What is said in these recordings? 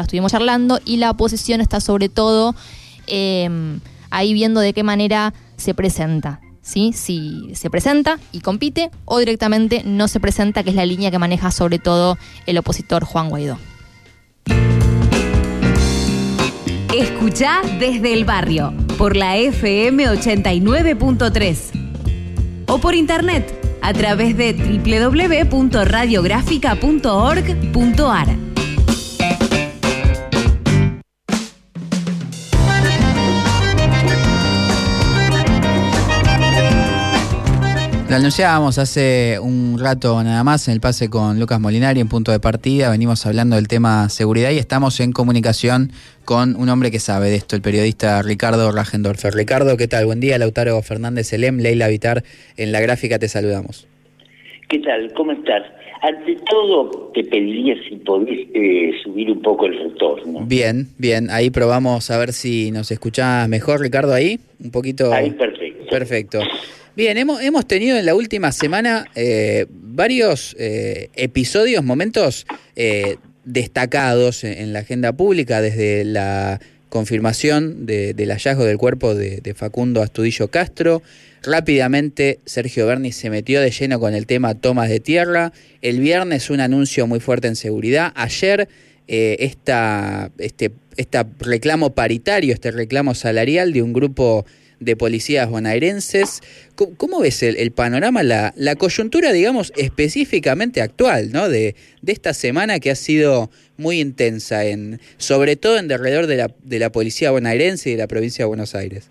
estuvimos charlando y la oposición está sobre todo eh, ahí viendo de qué manera se presenta. ¿sí? Si se presenta y compite o directamente no se presenta, que es la línea que maneja sobre todo el opositor Juan Guaidó. Escucha desde el barrio por la FM 89.3 o por internet a través de www.radiográfica.org.ar. Lo anunciábamos hace un rato nada más en el pase con Lucas Molinari en punto de partida. Venimos hablando del tema seguridad y estamos en comunicación con un hombre que sabe de esto, el periodista Ricardo Rajendorfer. Ricardo, ¿qué tal? Buen día, Lautaro Fernández Elem, Leila Vitar. En la gráfica te saludamos. ¿Qué tal? ¿Cómo estás? Ante todo, te pediría si podés eh, subir un poco el retorno. Bien, bien. Ahí probamos a ver si nos escuchás mejor, Ricardo, ahí. Un poquito. Ahí, perfecto. Perfecto. Bien, hemos, hemos tenido en la última semana eh, varios eh, episodios, momentos eh, destacados en, la agenda pública, desde la confirmación del hallazgo del cuerpo de, Facundo Astudillo Castro. Rápidamente Sergio Berni se metió de lleno con el tema tomas de tierra. El viernes un anuncio muy fuerte en seguridad. Ayer esta, este, esta reclamo paritario, este reclamo salarial de un grupo de policías bonaerenses. ¿Cómo, ves el, panorama, la, la, coyuntura, digamos, específicamente actual, ¿no? De, de, esta semana que ha sido muy intensa, en, sobre todo en derredor de la, de la policía bonaerense y de la provincia de Buenos Aires.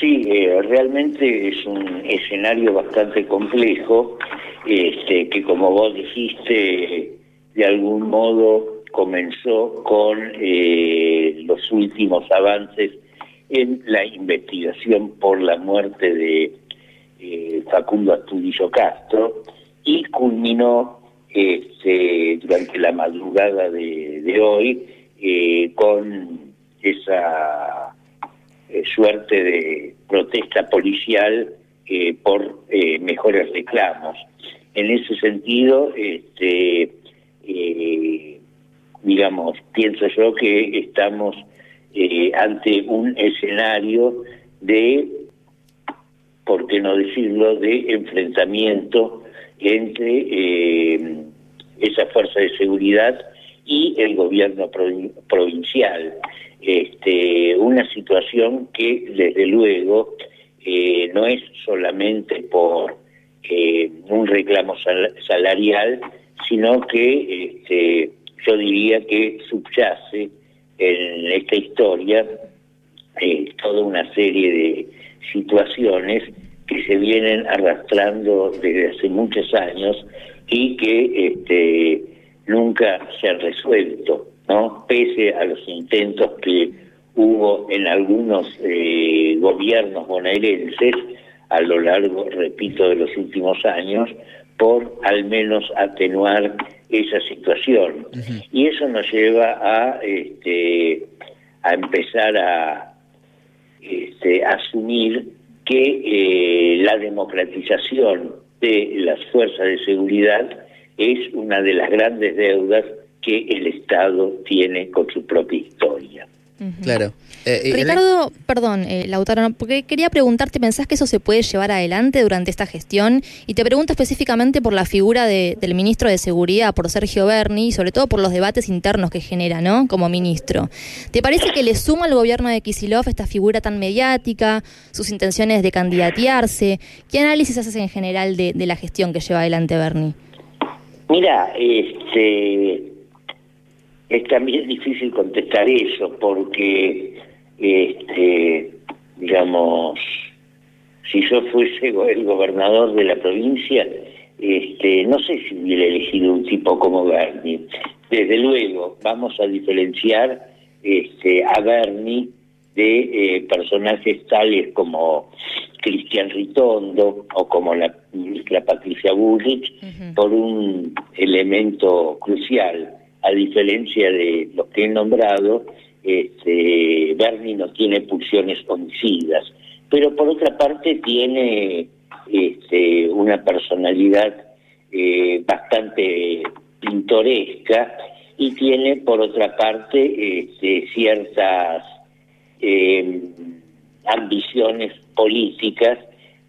Sí, eh, realmente es un escenario bastante complejo, este, que como vos dijiste, de algún modo comenzó con eh, los últimos avances en la investigación por la muerte de eh, Facundo Astudillo Castro y culminó este, durante la madrugada de, hoy eh, con esa eh, suerte de protesta policial por mejores reclamos. En ese sentido, este, digamos, pienso yo que estamos eh, ante un escenario de, por qué no decirlo, de enfrentamiento entre eh, esa fuerza de seguridad y el gobierno provincial. Este, una situación que desde luego eh, no es solamente por un reclamo salarial, sino que este, yo diría que subyace en esta historia eh, toda una serie de situaciones que se vienen arrastrando desde hace muchos años y que este, nunca se han resuelto, ¿no? Pese a los intentos que hubo en algunos eh, gobiernos bonaerenses a lo largo, repito, de los últimos años, por al menos atenuar esa situación. Y eso nos lleva a, este, a empezar a este, asumir que eh, la democratización de las fuerzas de seguridad es una de las grandes deudas que el Estado tiene con su propia historia. Claro. Eh, Ricardo, perdón, eh, Lautaro, porque quería preguntarte, ¿pensás que eso se puede llevar adelante durante esta gestión? Y te pregunto específicamente por la figura del ministro de Seguridad, por Sergio Berni, y sobre todo por los debates internos que genera, ¿no? Como ministro. ¿Te parece que le suma al gobierno de Kisilov esta figura tan mediática, sus intenciones de candidatearse? ¿Qué análisis haces en general de, de la gestión que lleva adelante Berni? Mira, este es también difícil contestar eso porque, este, digamos, si yo fuese el gobernador de la provincia, este, no sé si hubiera elegido un tipo como Bernie. Desde luego, vamos a diferenciar este, a Bernie de eh, personajes tales como Cristian Ritondo o como la ministra Patricia Bullrich por un elemento crucial a diferencia de los que he nombrado, este, Bernie no tiene pulsiones homicidas, pero por otra parte tiene este, una personalidad eh, bastante pintoresca y tiene por otra parte este, ciertas eh, ambiciones políticas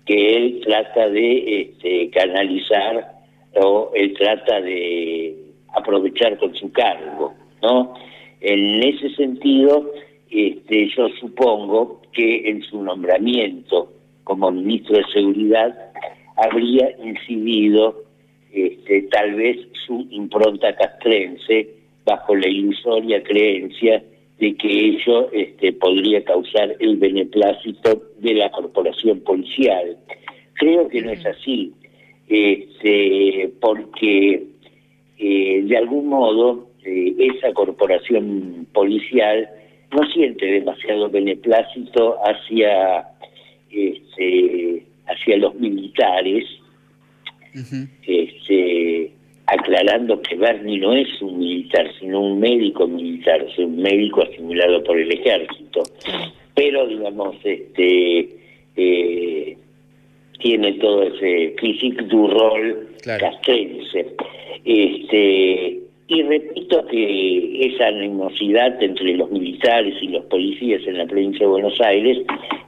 que él trata de este, canalizar o él trata de aprovechar con su cargo, ¿no? En ese sentido, este, yo supongo que en su nombramiento como ministro de Seguridad habría incidido este, tal vez su impronta castrense bajo la ilusoria creencia de que ello este, podría causar el beneplácito de la corporación policial. Creo que no es así, este, porque eh, de algún modo eh, esa corporación policial no siente demasiado beneplácito hacia este, hacia los militares, este, aclarando que Bernie no es un militar, sino un médico militar, es un médico asimilado por el ejército. Pero, digamos, este eh, tiene todo ese físico du rol castrense. Este, y repito que esa animosidad entre los militares y los policías en la provincia de Buenos Aires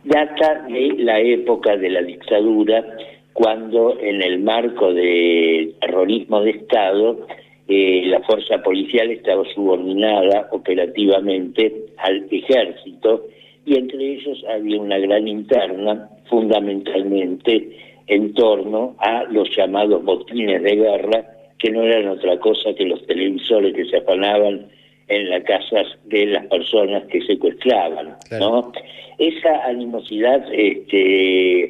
data de la época de la dictadura, cuando en el marco del terrorismo de Estado eh, la fuerza policial estaba subordinada operativamente al ejército y entre ellos había una gran interna fundamentalmente en torno a los llamados botines de guerra que no eran otra cosa que los televisores que se afanaban en las casas de las personas que secuestraban, ¿no? Esa animosidad este,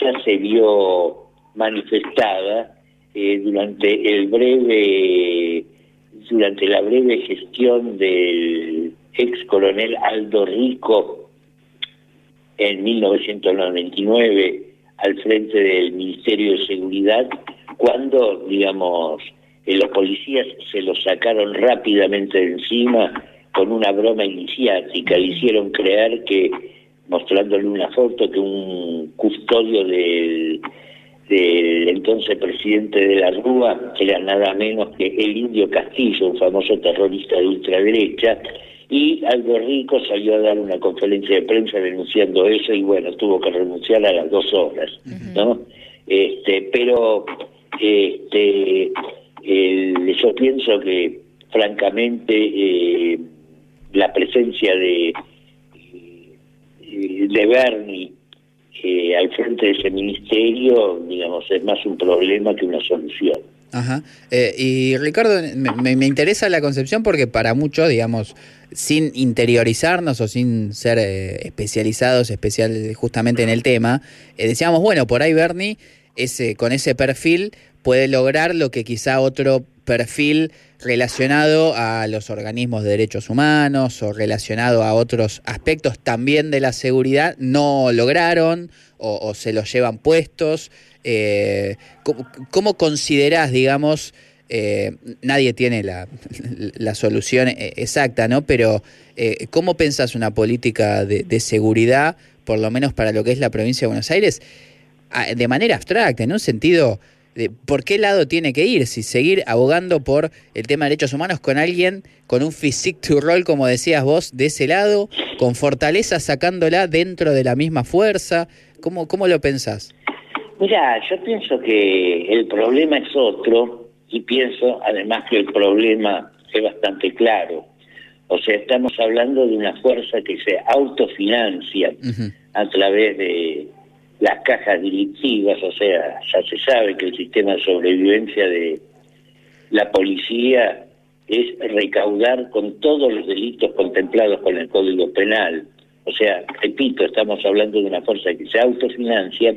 ya se vio manifestada eh, durante el breve durante la breve gestión del ex coronel Aldo Rico en 1999 al frente del Ministerio de Seguridad cuando, digamos, eh, los policías se lo sacaron rápidamente de encima con una broma iniciática, le hicieron creer que, mostrándole una foto, que un custodio del, del entonces presidente de la Rúa era nada menos que el Indio Castillo, un famoso terrorista de ultraderecha, y Aldo Rico salió a dar una conferencia de prensa denunciando eso y bueno, tuvo que renunciar a las dos horas, ¿no? Este, pero este, yo pienso que, francamente, eh, la presencia de, eh, de Bernie eh, al frente de ese ministerio, digamos, es más un problema que una solución. Ajá. y Ricardo, me, me, interesa la concepción porque para muchos, digamos, sin interiorizarnos o sin ser especializados especial justamente en el tema, decíamos, bueno, por ahí Bernie con ese perfil puede lograr lo que quizá otro perfil relacionado a los organismos de derechos humanos o relacionado a otros aspectos también de la seguridad no lograron o, se los llevan puestos. Eh, ¿cómo, considerás, digamos, eh, nadie tiene la, la, solución eh, exacta, ¿no? Pero ¿cómo pensás una política de seguridad, por lo menos para lo que es la provincia de Buenos Aires? De manera abstracta, en un sentido de por qué lado tiene que ir, si seguir abogando por el tema de derechos humanos con alguien con un physique to roll, como decías vos, de ese lado, con fortaleza sacándola dentro de la misma fuerza. ¿Cómo, cómo lo pensás? Mira, yo pienso que el problema es otro y pienso además que el problema es bastante claro. O sea, estamos hablando de una fuerza que se autofinancia a través de las cajas directivas, o sea, ya se sabe que el sistema de sobrevivencia de la policía es recaudar con todos los delitos contemplados con el Código Penal. O sea, repito, estamos hablando de una fuerza que se autofinancia,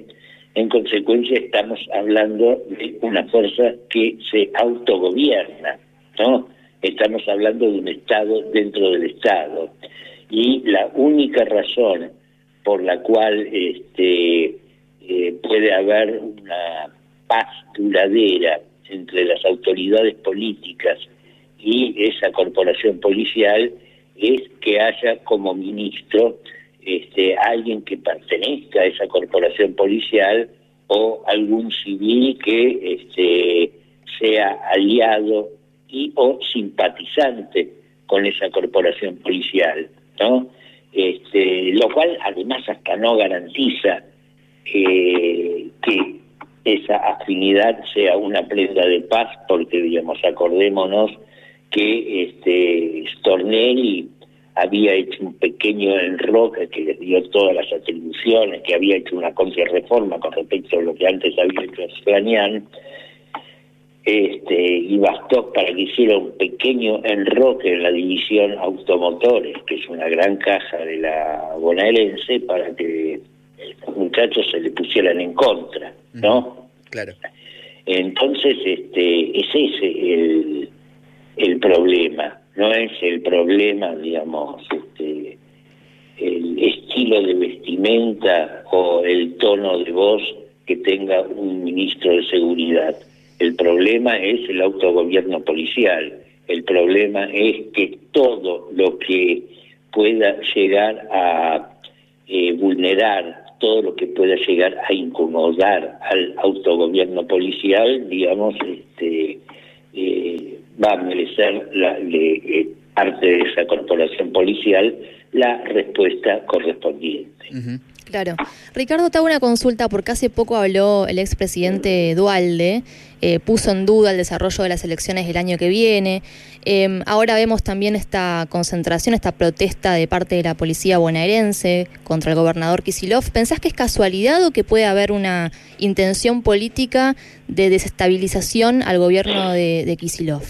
en consecuencia estamos hablando de una fuerza que se autogobierna, ¿no? Estamos hablando de un Estado dentro del Estado. Y la única razón por la cual este, eh, puede haber una paz duradera entre las autoridades políticas y esa corporación policial es que haya como ministro este, alguien que pertenezca a esa corporación policial o algún civil que este, sea aliado y o simpatizante con esa corporación policial, ¿no? Este, lo cual además hasta no garantiza eh, que esa afinidad sea una prenda de paz, porque digamos, acordémonos que este Stornelli había hecho un pequeño enroque que le dio todas las atribuciones, que había hecho una contrarreforma con respecto a lo que antes había hecho Slanian, este, y bastó para que hiciera un pequeño enroque en la división automotores, que es una gran caja de la bonaerense, para que los muchachos se le pusieran en contra, ¿no? Claro. Entonces, este, es ese el, el problema, no es el problema, digamos, este, el estilo de vestimenta o el tono de voz que tenga un ministro de seguridad el problema es el autogobierno policial. El problema es que todo lo que pueda llegar a eh, vulnerar, todo lo que pueda llegar a incomodar al autogobierno policial, digamos, este, eh, va a merecer la, eh, parte de esa corporación policial la respuesta correspondiente. Claro. Ricardo, te hago una consulta porque hace poco habló el expresidente Dualde, eh, puso en duda el desarrollo de las elecciones del año que viene. Em, ahora vemos también esta concentración, esta protesta de parte de la policía bonaerense contra el gobernador Kisilov. ¿Pensás que es casualidad o que puede haber una intención política de desestabilización al gobierno de, de Kisilov?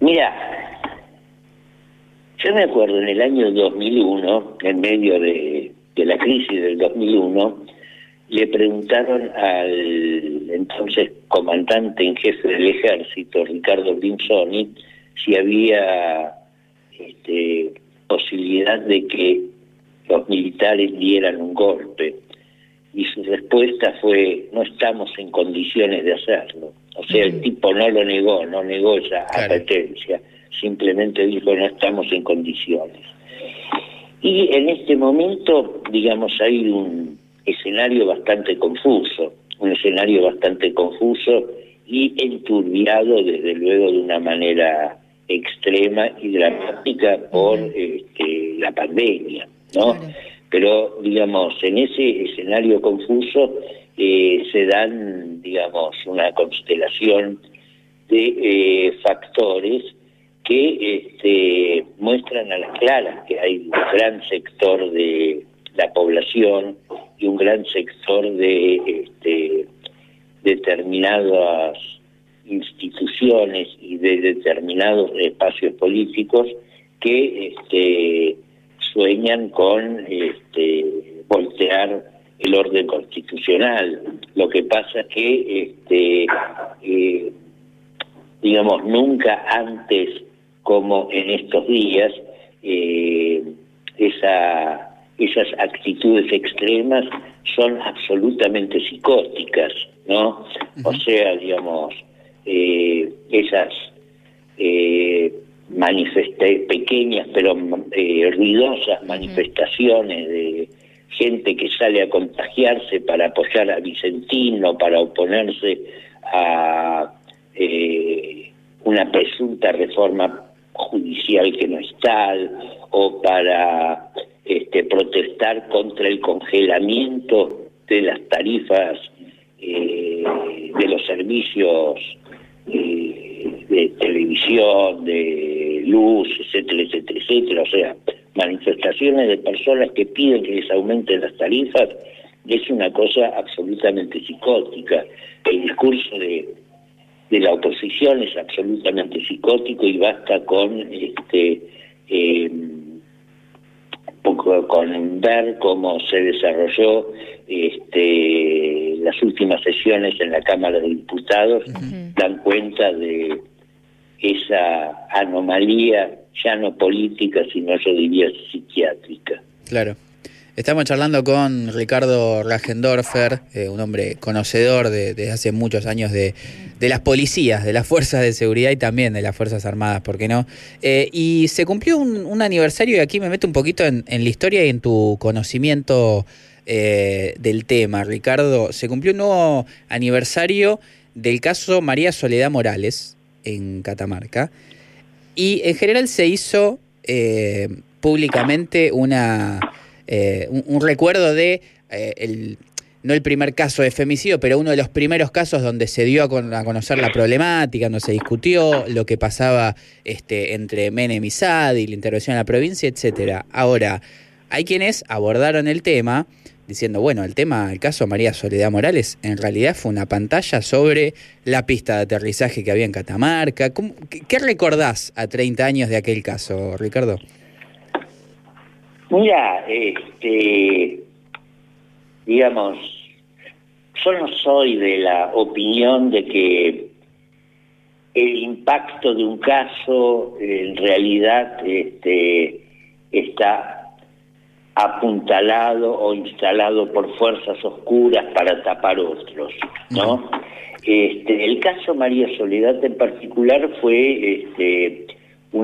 Mira, yo me acuerdo en el año 2001, en medio de, la crisis del 2001, le preguntaron al entonces comandante en jefe del ejército, Ricardo Brinzoni, si había este, posibilidad de que los militares dieran un golpe. Y su respuesta fue, no estamos en condiciones de hacerlo. O sea, el tipo no lo negó, no negó esa apetencia simplemente dijo no estamos en condiciones. Y en este momento, digamos, hay un escenario bastante confuso, un escenario bastante confuso y enturbiado desde luego de una manera extrema y dramática por este, la pandemia, ¿no? Pero, digamos, en ese escenario confuso eh, se dan, digamos, una constelación de eh, factores que este, muestran a las claras que hay un gran sector de la población y un gran sector de este, determinadas instituciones y de determinados espacios políticos que este, sueñan con voltear el orden constitucional. Lo que pasa es que, eh, digamos, nunca antes como en estos días eh, esa, esas actitudes extremas son absolutamente psicóticas, ¿no? O sea, digamos, eh, esas eh, pequeñas pero eh, ruidosas manifestaciones de gente que sale a contagiarse para apoyar a Vicentino, para oponerse a una presunta reforma judicial que no es tal, o para este, protestar contra el congelamiento de las tarifas eh, de los servicios eh, de televisión, de luz, etcétera, etcétera, etcétera. O sea, manifestaciones de personas que piden que les aumenten las tarifas es una cosa absolutamente psicótica. El discurso de de la oposición es absolutamente psicótico y basta con este eh, con ver cómo se desarrolló este las últimas sesiones en la Cámara de Diputados dan cuenta de esa anomalía ya no política sino yo diría psiquiátrica. Claro Estamos charlando con Ricardo Ragendorfer, eh, un hombre conocedor de, hace muchos años de, las policías, de las fuerzas de seguridad y también de las Fuerzas Armadas, ¿por qué no? Eh, y se cumplió un, aniversario y aquí me meto un poquito en, la historia y en tu conocimiento eh, del tema, Ricardo. Se cumplió un nuevo aniversario del caso María Soledad Morales, en Catamarca. Y en general se hizo eh, públicamente una, eh, un, recuerdo de eh, el, no el primer caso de femicidio, pero uno de los primeros casos donde se dio a, conocer la problemática, donde se discutió lo que pasaba este, entre Menem y Sadi, la intervención en la provincia, etcétera. Ahora, hay quienes abordaron el tema diciendo, bueno, el tema, el caso María Soledad Morales, en realidad fue una pantalla sobre la pista de aterrizaje que había en Catamarca. qué, recordás a 30 años de aquel caso, Ricardo? Mira, este, digamos, yo no soy de la opinión de que el impacto de un caso en realidad este, está apuntalado o instalado por fuerzas oscuras para tapar otros, ¿no? Este, el caso María Soledad en particular fue este,